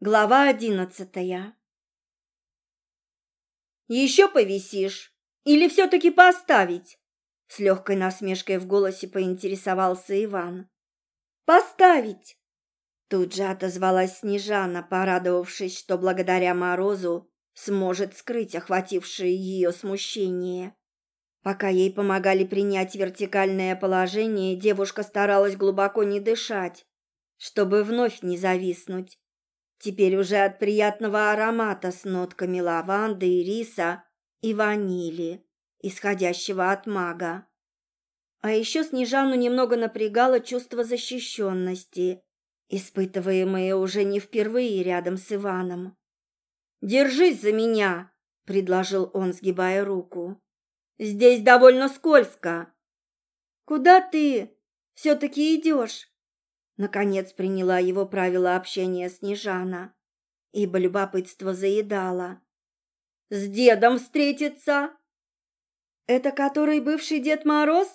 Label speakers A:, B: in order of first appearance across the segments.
A: Глава одиннадцатая. «Еще повисишь? Или все-таки поставить?» С легкой насмешкой в голосе поинтересовался Иван. «Поставить!» Тут же отозвалась Снежана, порадовавшись, что благодаря морозу сможет скрыть охватившее ее смущение. Пока ей помогали принять вертикальное положение, девушка старалась глубоко не дышать, чтобы вновь не зависнуть. Теперь уже от приятного аромата с нотками лаванды, ириса и ванили, исходящего от мага. А еще Снежану немного напрягало чувство защищенности, испытываемое уже не впервые рядом с Иваном. «Держись за меня!» — предложил он, сгибая руку. «Здесь довольно скользко». «Куда ты все-таки идешь?» Наконец приняла его правила общения Снежана, ибо любопытство заедало. «С дедом встретиться?» «Это который бывший Дед Мороз?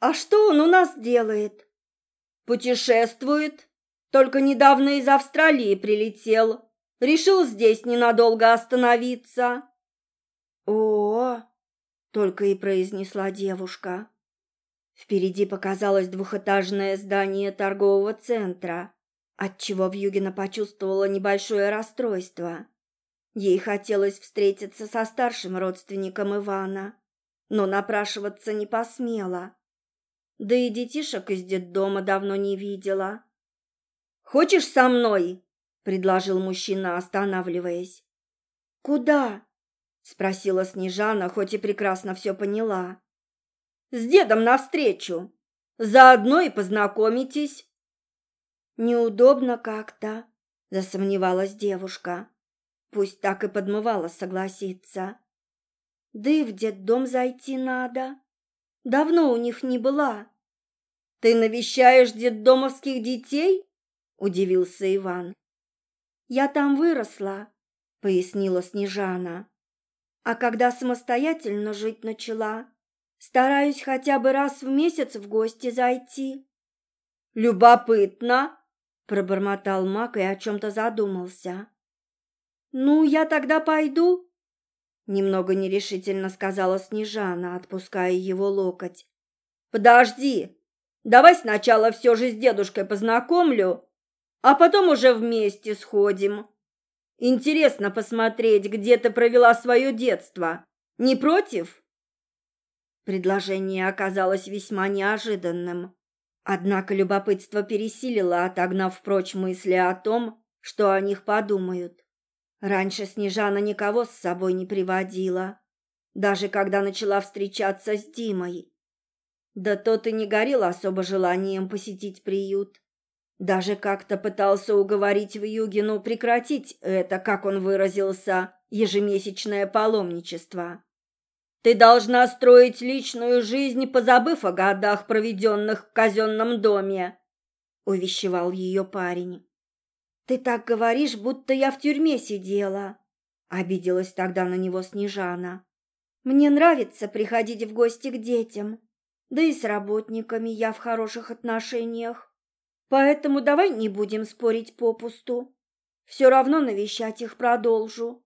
A: А что он у нас делает?» «Путешествует. Только недавно из Австралии прилетел. Решил здесь ненадолго остановиться». «О!», -о — только и произнесла девушка. Впереди показалось двухэтажное здание торгового центра, отчего Вьюгина почувствовала небольшое расстройство. Ей хотелось встретиться со старшим родственником Ивана, но напрашиваться не посмела. Да и детишек из детдома давно не видела. «Хочешь со мной?» — предложил мужчина, останавливаясь. «Куда?» — спросила Снежана, хоть и прекрасно все поняла с дедом навстречу. Заодно и познакомитесь». «Неудобно как-то», — засомневалась девушка. Пусть так и подмывала согласиться. «Да и в детдом зайти надо. Давно у них не была». «Ты навещаешь детдомовских детей?» — удивился Иван. «Я там выросла», — пояснила Снежана. «А когда самостоятельно жить начала, Стараюсь хотя бы раз в месяц в гости зайти. Любопытно, пробормотал Мак и о чем-то задумался. Ну, я тогда пойду, немного нерешительно сказала Снежана, отпуская его локоть. Подожди. Давай сначала все же с дедушкой познакомлю, а потом уже вместе сходим. Интересно посмотреть, где ты провела свое детство. Не против? Предложение оказалось весьма неожиданным. Однако любопытство пересилило, отогнав прочь мысли о том, что о них подумают. Раньше Снежана никого с собой не приводила, даже когда начала встречаться с Димой. Да тот и не горел особо желанием посетить приют. Даже как-то пытался уговорить Вьюгину прекратить это, как он выразился, ежемесячное паломничество. Ты должна строить личную жизнь, позабыв о годах, проведенных в казенном доме», — увещевал ее парень. «Ты так говоришь, будто я в тюрьме сидела», — обиделась тогда на него Снежана. «Мне нравится приходить в гости к детям, да и с работниками я в хороших отношениях. Поэтому давай не будем спорить попусту. Все равно навещать их продолжу».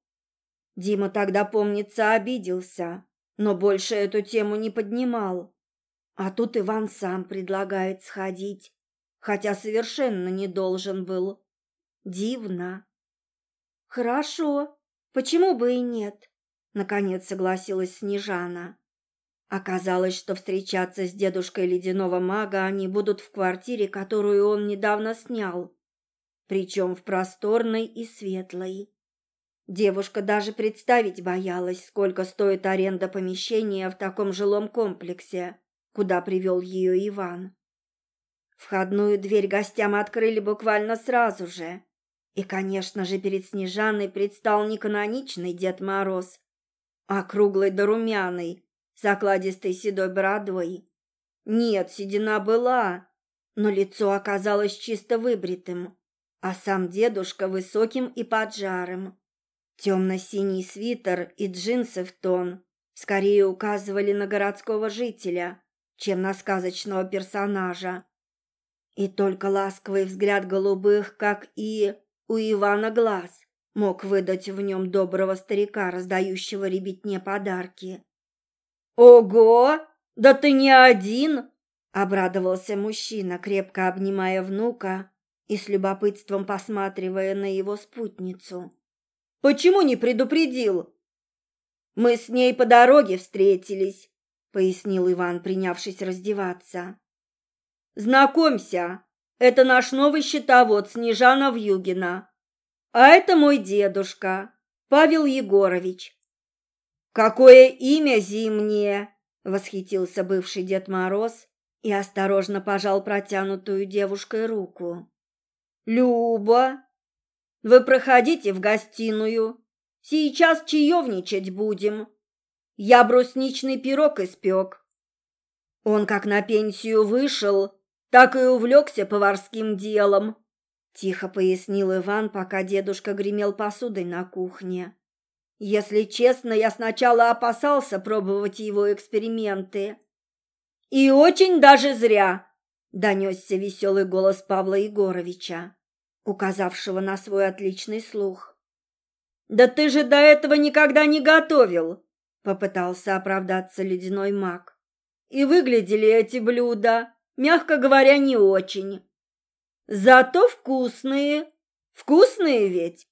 A: Дима тогда, помнится, обиделся, но больше эту тему не поднимал. А тут Иван сам предлагает сходить, хотя совершенно не должен был. Дивно. Хорошо, почему бы и нет? Наконец согласилась Снежана. Оказалось, что встречаться с дедушкой ледяного мага они будут в квартире, которую он недавно снял, причем в просторной и светлой. Девушка даже представить боялась, сколько стоит аренда помещения в таком жилом комплексе, куда привел ее Иван. Входную дверь гостям открыли буквально сразу же. И, конечно же, перед Снежаной предстал не каноничный Дед Мороз, а круглый да румяный, с седой бородой. Нет, седина была, но лицо оказалось чисто выбритым, а сам дедушка высоким и поджарым. Темно-синий свитер и джинсы в тон скорее указывали на городского жителя, чем на сказочного персонажа. И только ласковый взгляд голубых, как и у Ивана глаз мог выдать в нем доброго старика, раздающего ребятне подарки. «Ого! Да ты не один!» — обрадовался мужчина, крепко обнимая внука и с любопытством посматривая на его спутницу. «Почему не предупредил?» «Мы с ней по дороге встретились», — пояснил Иван, принявшись раздеваться. «Знакомься, это наш новый счетовод Снежана Вьюгина. А это мой дедушка, Павел Егорович. Какое имя зимнее, восхитился бывший Дед Мороз и осторожно пожал протянутую девушкой руку. Люба, вы проходите в гостиную. Сейчас чаевничать будем. Я брусничный пирог испек. Он как на пенсию вышел, так и увлекся поварским делом. Тихо пояснил Иван, пока дедушка гремел посудой на кухне. Если честно, я сначала опасался пробовать его эксперименты. И очень даже зря, донесся веселый голос Павла Егоровича, указавшего на свой отличный слух. Да ты же до этого никогда не готовил, попытался оправдаться ледяной маг. И выглядели эти блюда, мягко говоря, не очень. Зато вкусные. Вкусные ведь.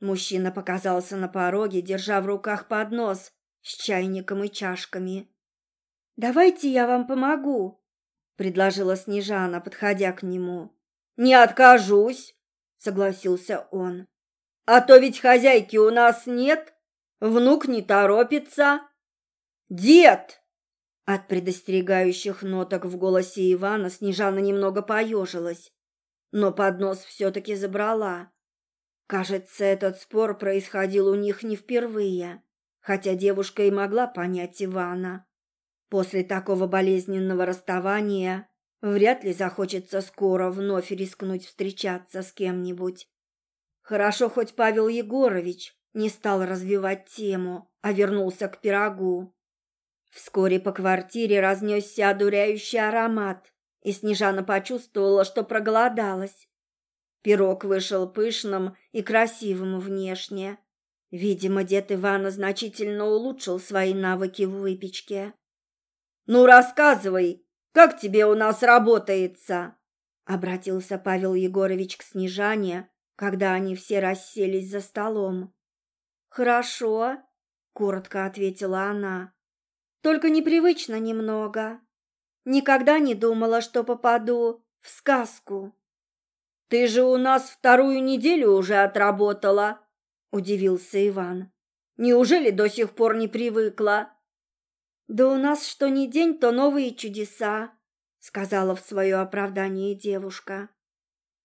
A: Мужчина показался на пороге, держа в руках поднос с чайником и чашками. Давайте я вам помогу, предложила Снежана, подходя к нему. Не откажусь, согласился он. А то ведь хозяйки у нас нет, внук не торопится. Дед! От предостерегающих ноток в голосе Ивана Снежана немного поежилась но поднос все-таки забрала. Кажется, этот спор происходил у них не впервые, хотя девушка и могла понять Ивана. После такого болезненного расставания вряд ли захочется скоро вновь рискнуть встречаться с кем-нибудь. Хорошо, хоть Павел Егорович не стал развивать тему, а вернулся к пирогу. Вскоре по квартире разнесся одуряющий аромат, и Снежана почувствовала, что проголодалась. Пирог вышел пышным и красивым внешне. Видимо, дед Ивана значительно улучшил свои навыки в выпечке. «Ну, рассказывай, как тебе у нас работается?» Обратился Павел Егорович к Снежане, когда они все расселись за столом. «Хорошо», — коротко ответила она. «Только непривычно немного». Никогда не думала, что попаду в сказку. Ты же у нас вторую неделю уже отработала, удивился Иван. Неужели до сих пор не привыкла? Да у нас что ни день, то новые чудеса, сказала в свое оправдание девушка.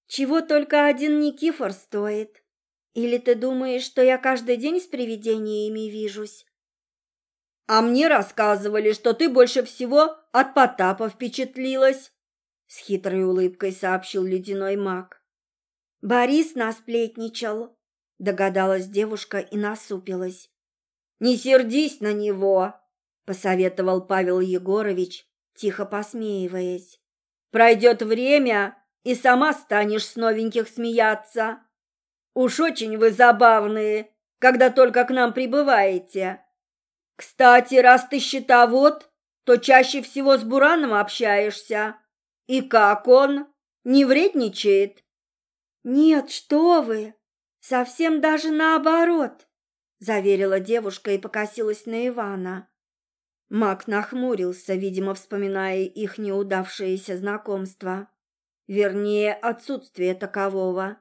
A: Чего только один Никифор стоит. Или ты думаешь, что я каждый день с привидениями вижусь? А мне рассказывали, что ты больше всего от Потапа впечатлилась, с хитрой улыбкой сообщил ледяной маг. Борис насплетничал, догадалась девушка и насупилась. Не сердись на него, посоветовал Павел Егорович, тихо посмеиваясь. Пройдет время, и сама станешь с новеньких смеяться. Уж очень вы забавные, когда только к нам прибываете. Кстати, раз ты счетовод, то чаще всего с Бураном общаешься. И как он? Не вредничает? Нет, что вы? Совсем даже наоборот, заверила девушка и покосилась на Ивана. Мак нахмурился, видимо, вспоминая их неудавшееся знакомство. Вернее, отсутствие такового.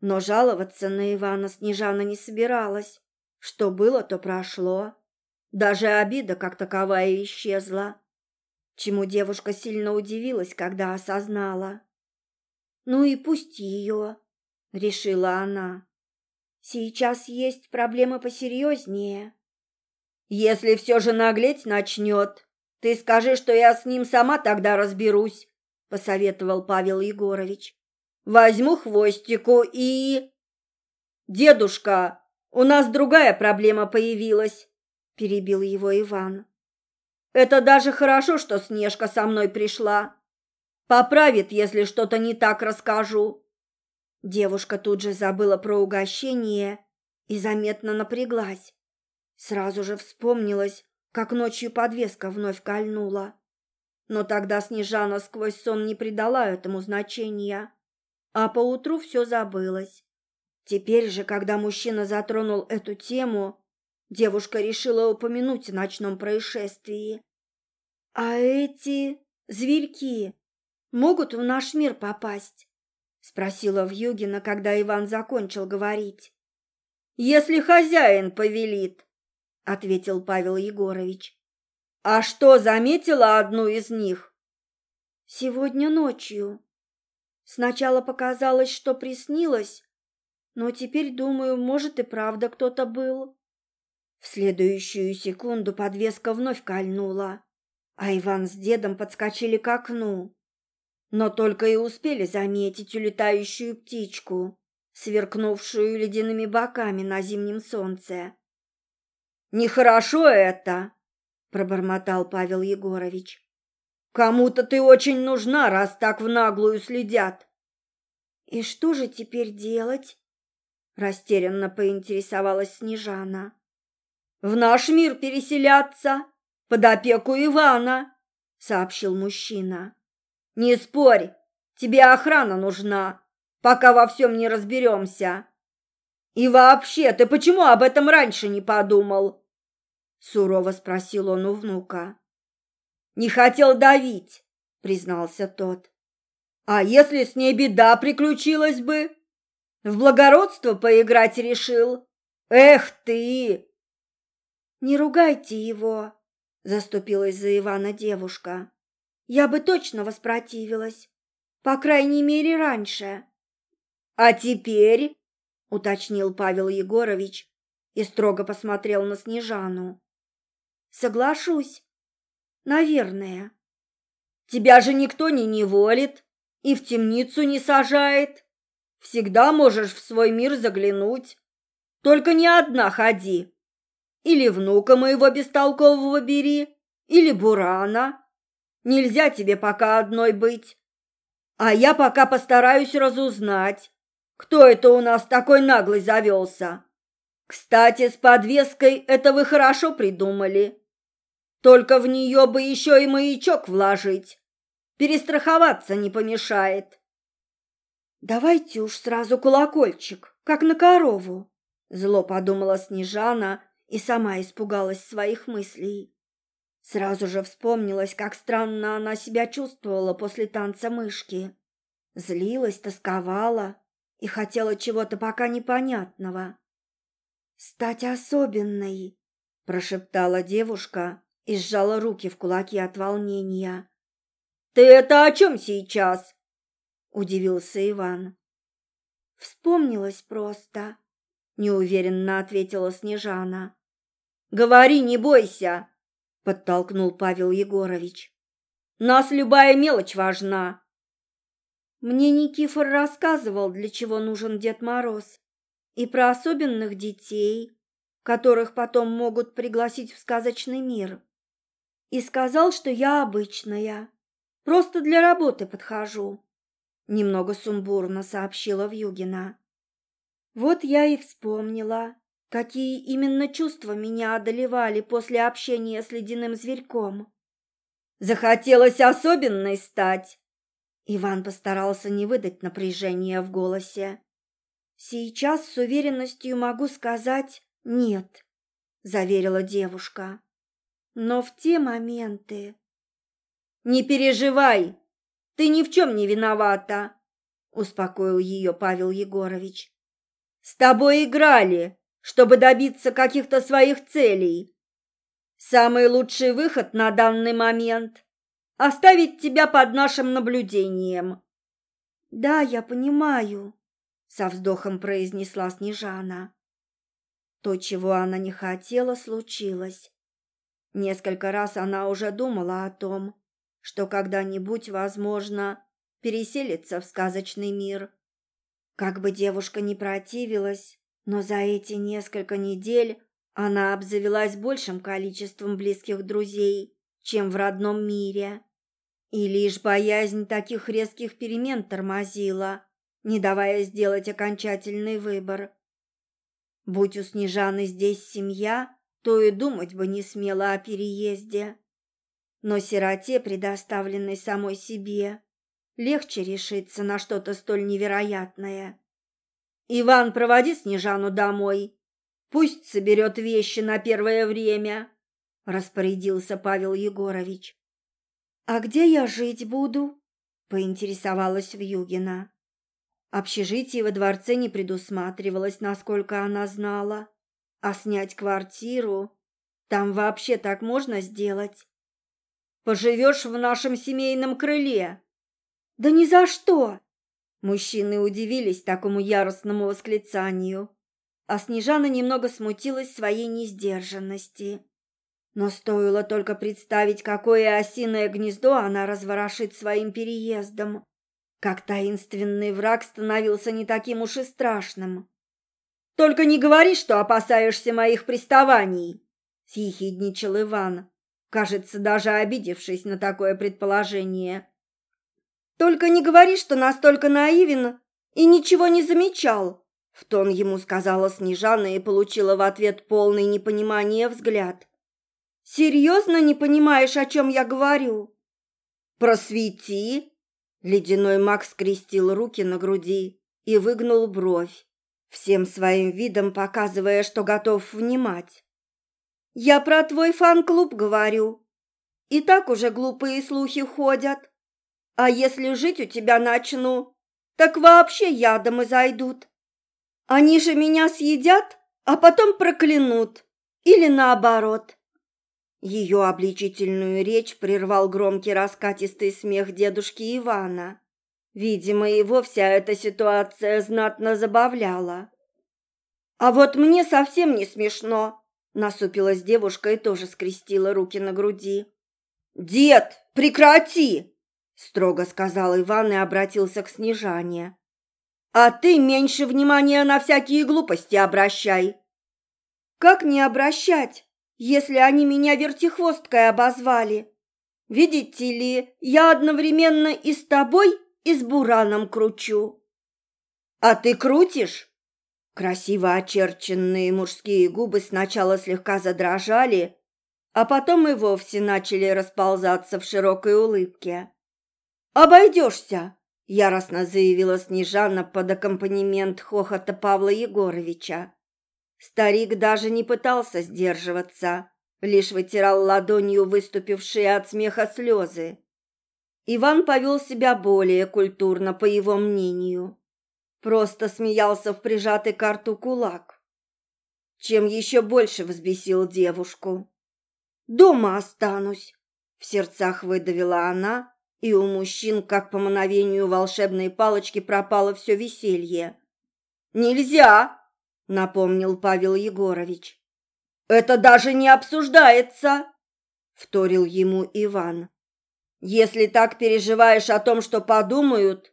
A: Но жаловаться на Ивана Снежана не собиралась. Что было, то прошло. Даже обида как таковая исчезла, чему девушка сильно удивилась, когда осознала. «Ну и пусть ее», — решила она. «Сейчас есть проблемы посерьезнее». «Если все же наглеть начнет, ты скажи, что я с ним сама тогда разберусь», — посоветовал Павел Егорович. «Возьму хвостику и...» «Дедушка, у нас другая проблема появилась перебил его Иван. Это даже хорошо, что Снежка со мной пришла. Поправит, если что-то не так расскажу. Девушка тут же забыла про угощение и заметно напряглась. Сразу же вспомнилась, как ночью подвеска вновь кольнула. Но тогда Снежана сквозь сон не придала этому значения, а поутру все забылось. Теперь же, когда мужчина затронул эту тему, девушка решила упомянуть о ночном происшествии. «А эти зверьки могут в наш мир попасть?» — спросила Вьюгина, когда Иван закончил говорить. «Если хозяин повелит», — ответил Павел Егорович. «А что, заметила одну из них?» «Сегодня ночью. Сначала показалось, что приснилось, но теперь, думаю, может и правда кто-то был». В следующую секунду подвеска вновь кольнула, а Иван с дедом подскочили к окну, но только и успели заметить улетающую птичку, сверкнувшую ледяными боками на зимнем солнце. «Нехорошо это!» — пробормотал Павел Егорович. «Кому-то ты очень нужна, раз так в наглую следят». «И что же теперь делать?» — растерянно поинтересовалась Снежана. «В наш мир переселяться, под опеку Ивана», — сообщил мужчина. «Не спорь, тебе охрана нужна, пока во всем не разберемся. И вообще, ты почему об этом раньше не подумал?» Сурово спросил он у внука. «Не хотел давить», — признался тот. «А если с ней беда приключилась бы? В благородство поиграть решил? Эх ты!» «Не ругайте его», — заступилась за Ивана девушка. «Я бы точно воспротивилась, по крайней мере, раньше». «А теперь?» — уточнил Павел Егорович и строго посмотрел на Снежану. Соглашусь. Наверное. Тебя же никто не неволит и в темницу не сажает. Всегда можешь в свой мир заглянуть. Только не одна ходи. Или внука моего бестолкового бери, или Бурана. Нельзя тебе пока одной быть. А я пока постараюсь разузнать, кто это у нас такой наглый завелся. Кстати, с подвеской это вы хорошо придумали. Только в нее бы еще и маячок вложить. Перестраховаться не помешает. Давайте уж сразу колокольчик, как на корову. Зло подумала Снежана и сама испугалась своих мыслей. Сразу же вспомнилось, как странно она себя чувствовала после танца мышки. Злилась, тосковала и хотела чего-то пока непонятного. «Стать особенной», – прошептала девушка и сжала руки в кулаки от волнения. «Ты это о чем сейчас?» – удивился Иван. «Вспомнилось просто», – неуверенно ответила Снежана. «Говори, не бойся!» – подтолкнул Павел Егорович. «Нас любая мелочь важна!» Мне Никифор рассказывал, для чего нужен Дед Мороз, и про особенных детей, которых потом могут пригласить в сказочный мир и сказал, что я обычная, просто для работы подхожу. Немного сумбурно сообщила Вьюгина. Вот я и вспомнила, какие именно чувства меня одолевали после общения с ледяным зверьком. Захотелось особенной стать. Иван постарался не выдать напряжения в голосе. Сейчас с уверенностью могу сказать «нет», — заверила девушка. Но в те моменты... «Не переживай, ты ни в чем не виновата», — успокоил ее Павел Егорович. «С тобой играли, чтобы добиться каких-то своих целей. Самый лучший выход на данный момент — оставить тебя под нашим наблюдением». «Да, я понимаю», — со вздохом произнесла Снежана. То, чего она не хотела, случилось. Несколько раз она уже думала о том, что когда-нибудь, возможно, переселится в сказочный мир. Как бы девушка ни противилась, но за эти несколько недель она обзавелась большим количеством близких друзей, чем в родном мире. И лишь боязнь таких резких перемен тормозила, не давая сделать окончательный выбор. Будь у Снежаны здесь семья, то и думать бы не смела о переезде. Но сироте, предоставленной самой себе, легче решиться на что-то столь невероятное. «Иван, проводи Снежану домой. Пусть соберет вещи на первое время», — распорядился Павел Егорович. «А где я жить буду?» — поинтересовалась Вьюгина. Общежитие во дворце не предусматривалось, насколько она знала. А снять квартиру? Там вообще так можно сделать? Поживешь в нашем семейном крыле? Да ни за что! Мужчины удивились такому яростному восклицанию, а Снежана немного смутилась своей несдержанности. Но стоило только представить, какое осиное гнездо она разворошит своим переездом, как таинственный враг становился не таким уж и страшным. «Только не говори, что опасаешься моих приставаний!» — съехидничал Иван, кажется, даже обидевшись на такое предположение. Только не говори, что настолько наивен и ничего не замечал, в тон ему сказала Снежана и получила в ответ полный непонимания взгляд. Серьезно не понимаешь, о чем я говорю? Просвети. Ледяной маг скрестил руки на груди и выгнул бровь, всем своим видом показывая, что готов внимать. Я про твой фан-клуб говорю. И так уже глупые слухи ходят. А если жить у тебя начну, так вообще ядом и зайдут. Они же меня съедят, а потом проклянут. Или наоборот. Ее обличительную речь прервал громкий раскатистый смех дедушки Ивана. Видимо, его вся эта ситуация знатно забавляла. «А вот мне совсем не смешно», — насупилась девушка и тоже скрестила руки на груди. «Дед, прекрати!» строго сказал Иван и обратился к Снежане. А ты меньше внимания на всякие глупости обращай. Как не обращать, если они меня вертихвосткой обозвали? Видите ли, я одновременно и с тобой, и с Бураном кручу. А ты крутишь? Красиво очерченные мужские губы сначала слегка задрожали, а потом и вовсе начали расползаться в широкой улыбке. «Обойдешься!» – яростно заявила Снежана под аккомпанемент хохота Павла Егоровича. Старик даже не пытался сдерживаться, лишь вытирал ладонью выступившие от смеха слезы. Иван повел себя более культурно, по его мнению. Просто смеялся в прижатый к рту кулак, чем еще больше взбесил девушку. «Дома останусь», — в сердцах выдавила она, и у мужчин, как по мановению волшебной палочки, пропало все веселье. «Нельзя!» — напомнил Павел Егорович. «Это даже не обсуждается!» — вторил ему Иван. «Если так переживаешь о том, что подумают,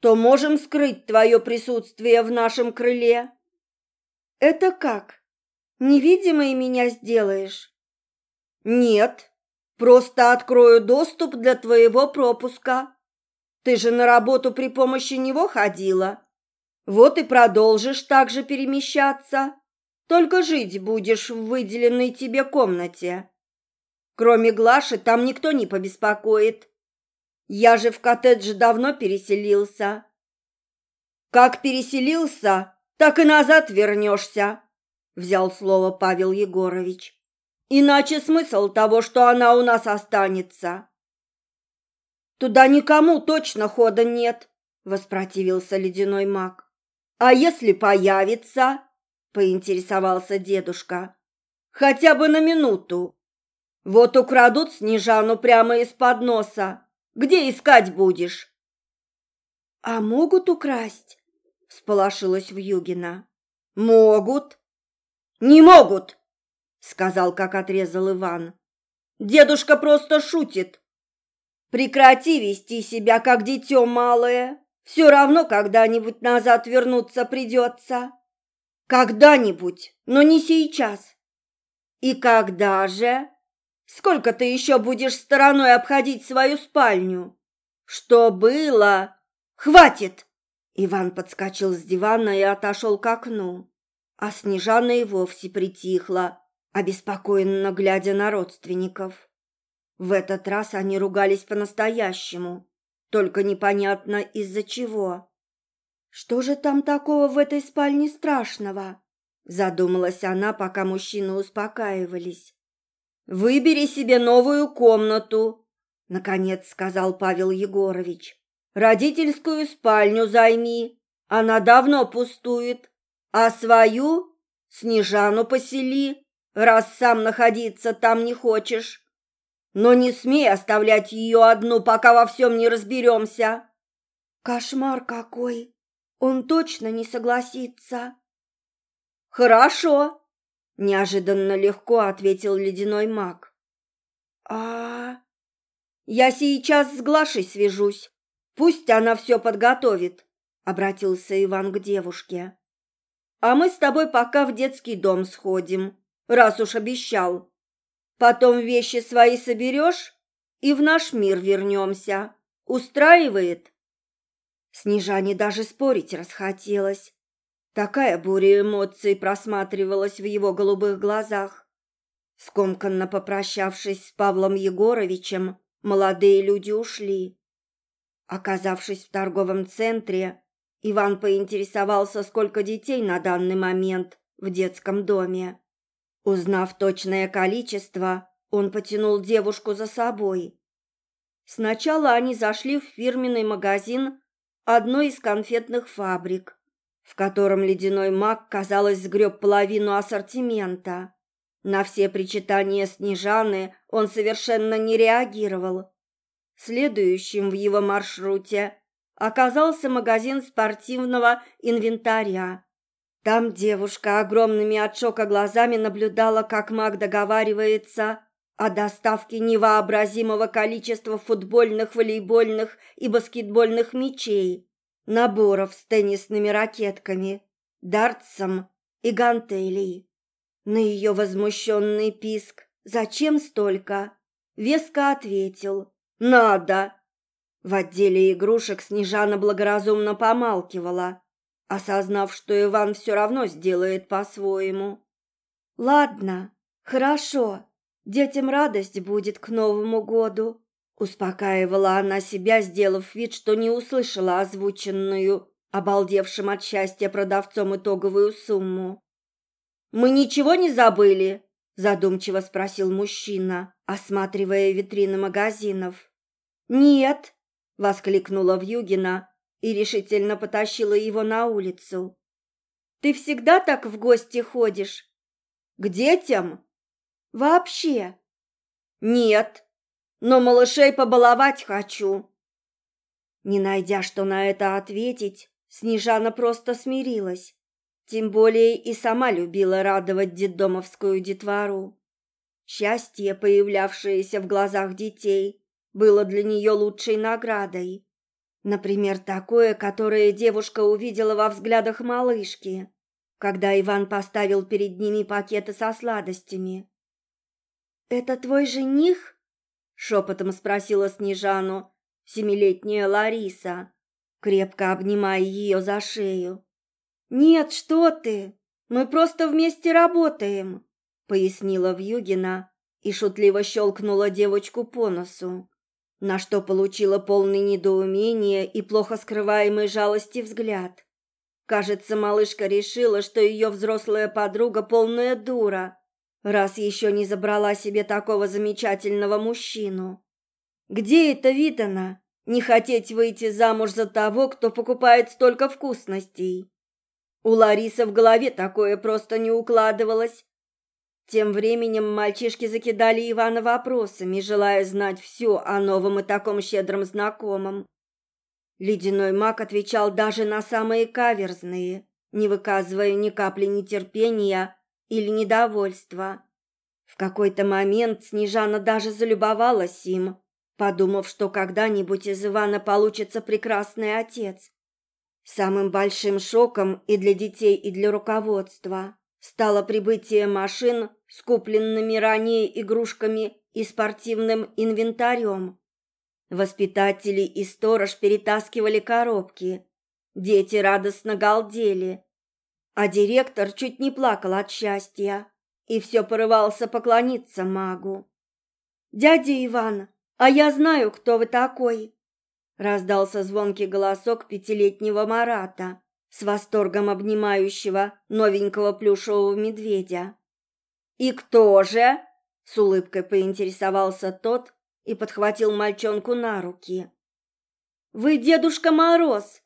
A: то можем скрыть твое присутствие в нашем крыле». «Это как? Невидимой меня сделаешь?» «Нет, Просто открою доступ для твоего пропуска. Ты же на работу при помощи него ходила. Вот и продолжишь так же перемещаться. Только жить будешь в выделенной тебе комнате. Кроме Глаши там никто не побеспокоит. Я же в коттедж давно переселился. Как переселился, так и назад вернешься, взял слово Павел Егорович. Иначе смысл того, что она у нас останется. Туда никому точно хода нет, воспротивился ледяной маг. А если появится? поинтересовался дедушка. Хотя бы на минуту. Вот украдут Снежану прямо из-под носа. Где искать будешь? А могут украсть? всполошилась Вьюгина. Могут. Не могут, сказал, как отрезал Иван. Дедушка просто шутит. Прекрати вести себя, как дитё малое. Все равно когда-нибудь назад вернуться придется. Когда-нибудь, но не сейчас. И когда же? Сколько ты еще будешь стороной обходить свою спальню? Что было? Хватит! Иван подскочил с дивана и отошел к окну, а Снежана и вовсе притихла, обеспокоенно глядя на родственников. В этот раз они ругались по-настоящему, только непонятно из-за чего. «Что же там такого в этой спальне страшного?» Задумалась она, пока мужчины успокаивались. «Выбери себе новую комнату», — наконец сказал Павел Егорович. «Родительскую спальню займи, она давно пустует, а свою Снежану посели, раз сам находиться там не хочешь. Но не смей оставлять ее одну, пока во всем не разберемся». «Кошмар какой! Он точно не согласится!» «Хорошо!» – неожиданно легко ответил ледяной маг. а Я сейчас с Глашей свяжусь. Пусть она все подготовит», – обратился Иван к девушке. «А мы с тобой пока в детский дом сходим, раз уж обещал. Потом вещи свои соберешь и в наш мир вернемся. Устраивает?» Снежане даже спорить расхотелось. Такая буря эмоций просматривалась в его голубых глазах. Скомканно попрощавшись с Павлом Егоровичем, молодые люди ушли. Оказавшись в торговом центре, Иван поинтересовался, сколько детей на данный момент в детском доме. Узнав точное количество, он потянул девушку за собой. Сначала они зашли в фирменный магазин одной из конфетных фабрик в котором ледяной маг, казалось, сгреб половину ассортимента. На все причитания Снежаны он совершенно не реагировал. Следующим в его маршруте оказался магазин спортивного инвентаря. Там девушка огромными от шока глазами наблюдала, как маг договаривается о доставке невообразимого количества футбольных, волейбольных и баскетбольных мячей наборов с теннисными ракетками, дартсом и гантелей. На ее возмущенный писк «Зачем столько?» Веско ответил «Надо!» В отделе игрушек Снежана благоразумно помалкивала, осознав, что Иван все равно сделает по-своему. «Ладно, хорошо, детям радость будет к Новому году», Успокаивала она себя, сделав вид, что не услышала озвученную, обалдевшим от счастья продавцом итоговую сумму. «Мы ничего не забыли?» – задумчиво спросил мужчина, осматривая витрины магазинов. «Нет!» – воскликнула Вьюгина и решительно потащила его на улицу. «Ты всегда так в гости ходишь?» «К детям?» «Вообще?» «Нет!» Но малышей побаловать хочу». Не найдя, что на это ответить, Снежана просто смирилась. Тем более и сама любила радовать детдомовскую детвору. Счастье, появлявшееся в глазах детей, было для нее лучшей наградой. Например, такое, которое девушка увидела во взглядах малышки, когда Иван поставил перед ними пакеты со сладостями. «Это твой жених?» Шепотом спросила Снежану семилетняя Лариса, крепко обнимая ее за шею. «Нет, что ты! Мы просто вместе работаем!» пояснила Вьюгина и шутливо щелкнула девочку по носу, на что получила полный недоумения и плохо скрываемой жалости взгляд. Кажется, малышка решила, что ее взрослая подруга полная дура, раз еще не забрала себе такого замечательного мужчину. Где это видано? Не хотеть выйти замуж за того, кто покупает столько вкусностей. У Ларисы в голове такое просто не укладывалось. Тем временем мальчишки закидали Ивана вопросами, желая знать все о новом и таком щедром знакомом. Ледяной маг отвечал даже на самые каверзные, не выказывая ни капли нетерпения или недовольства. В какой-то момент Снежана даже залюбовалась им, подумав, что когда-нибудь из Ивана получится прекрасный отец. Самым большим шоком и для детей, и для руководства стало прибытие машин с купленными ранее игрушками и спортивным инвентарем. Воспитатели и сторож перетаскивали коробки, Дети радостно галдели, а директор чуть не плакал от счастья и все порывался поклониться магу. «Дядя Иван, а я знаю, кто вы такой!» Раздался звонкий голосок пятилетнего Марата, с восторгом обнимающего новенького плюшевого медведя. «И кто же?» — с улыбкой поинтересовался тот и подхватил мальчонку на руки. «Вы Дедушка Мороз!» —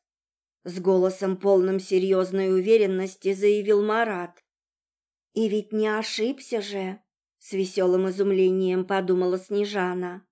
A: с голосом полным серьезной уверенности заявил Марат. «И ведь не ошибся же!» — с веселым изумлением подумала Снежана.